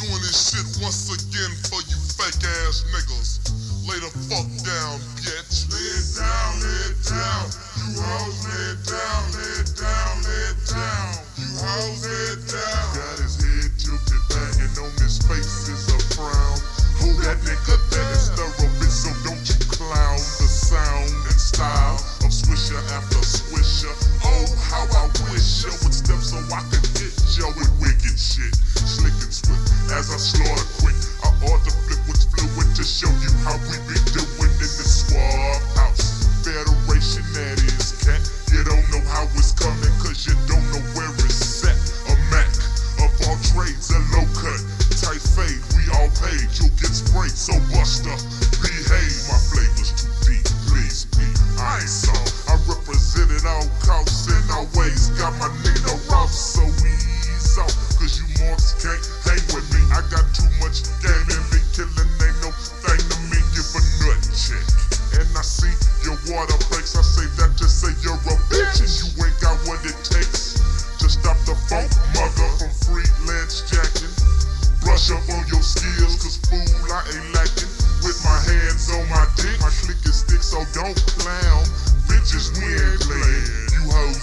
doing this shit once again for you fake ass niggas. Lay the fuck down, bitch. Lay it down, lay it down. You hoes, lay it down, lay it down, lay it down. We be doing in the swab house. Federation that is cat. You don't know how it's coming, cause you don't know where it's at. A Mac of all trades, a low cut, tight fade, we all paid. You'll get sprayed, so buster, behave.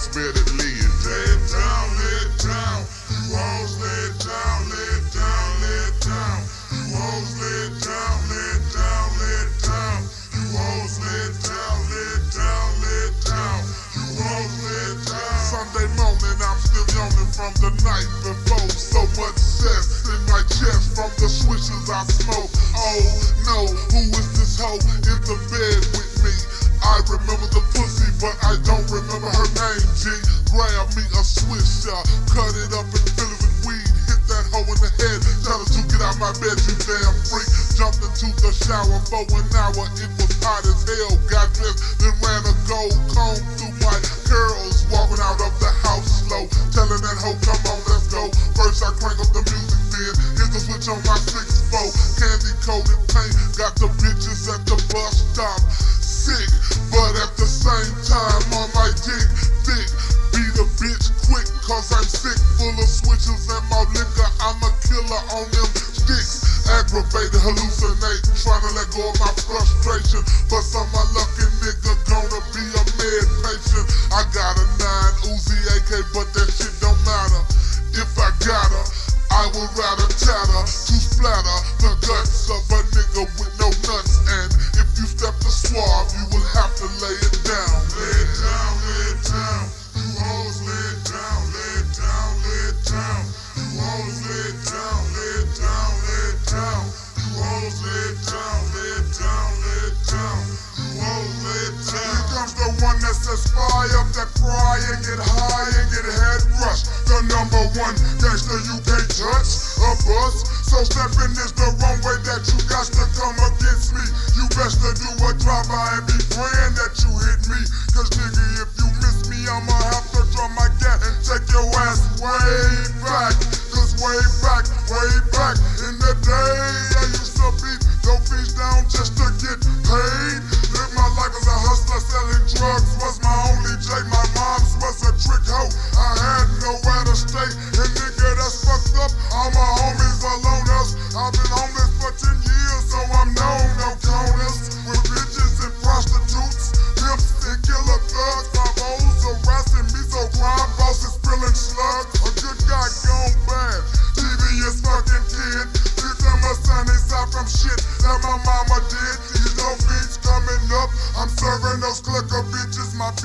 Hoes better lay it it down, lay it down. You hoes, lay it down, lay it down, lay it down. You hoes, lay it down, lay it down, lay it down. You hoes, lay it down, lay it down, lay it down. You hoes, lay it down. Sunday morning, I'm still yawning from the night before. So much cess grab me a swisher, cut it up and fill it with weed. Hit that hoe in the head, tell her to get out my bed, you damn freak. Jumped into the shower for an hour, it was hot as hell. Got dressed, then ran a gold comb through my curls. Walking out of the house slow, telling that hoe, come on, let's go. First I crank up the music, then hit the switch on my 6-4. Candy coated paint, got the bitches at the bus stop. Sick, but at the same time on my dick thick. Beat a bitch quick, cause I'm sick, full of switches and my liquor. I'm a killer on them sticks. Aggravated, hallucinating, trying to let go of my frustration. But some unlucky fly up that cry and get high and get head rushed. The number one gangster you can't touch a bus. So stepping is the wrong way that you got to come against me. You best to do a drive-by and be praying that you hit me. Cause nigga, if you miss me, I'ma have to draw my gat and take your ass way back. Cause way back, way back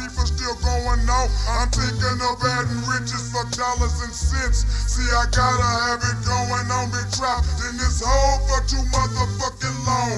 is still going on. I'm thinking of adding riches for dollars and cents. See, I gotta have it going on. Been trapped in this hole for too motherfucking long.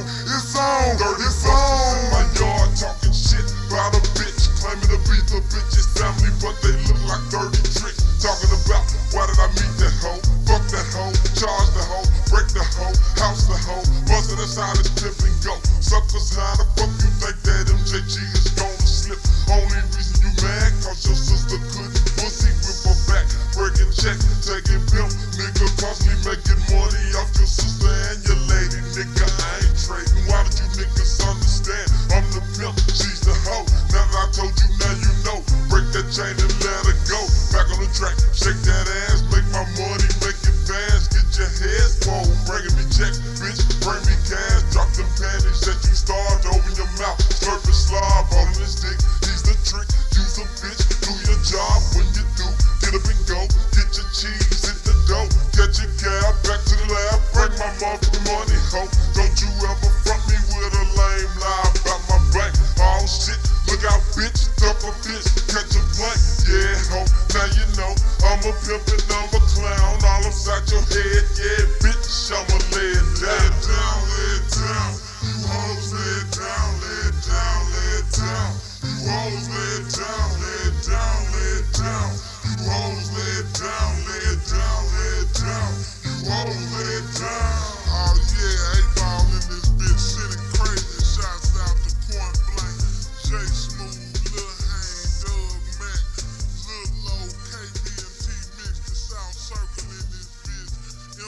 I'm a I'm a clown. All upside your head, yeah, bitch, I'ma lay it down. Lay it down, lay it down. You hoes lay it down, lay it down, lay it down. You hoes lay it down, lay it down, lay it down. You hoes lay it down,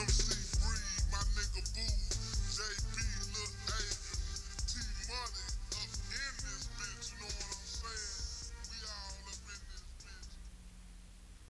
Lil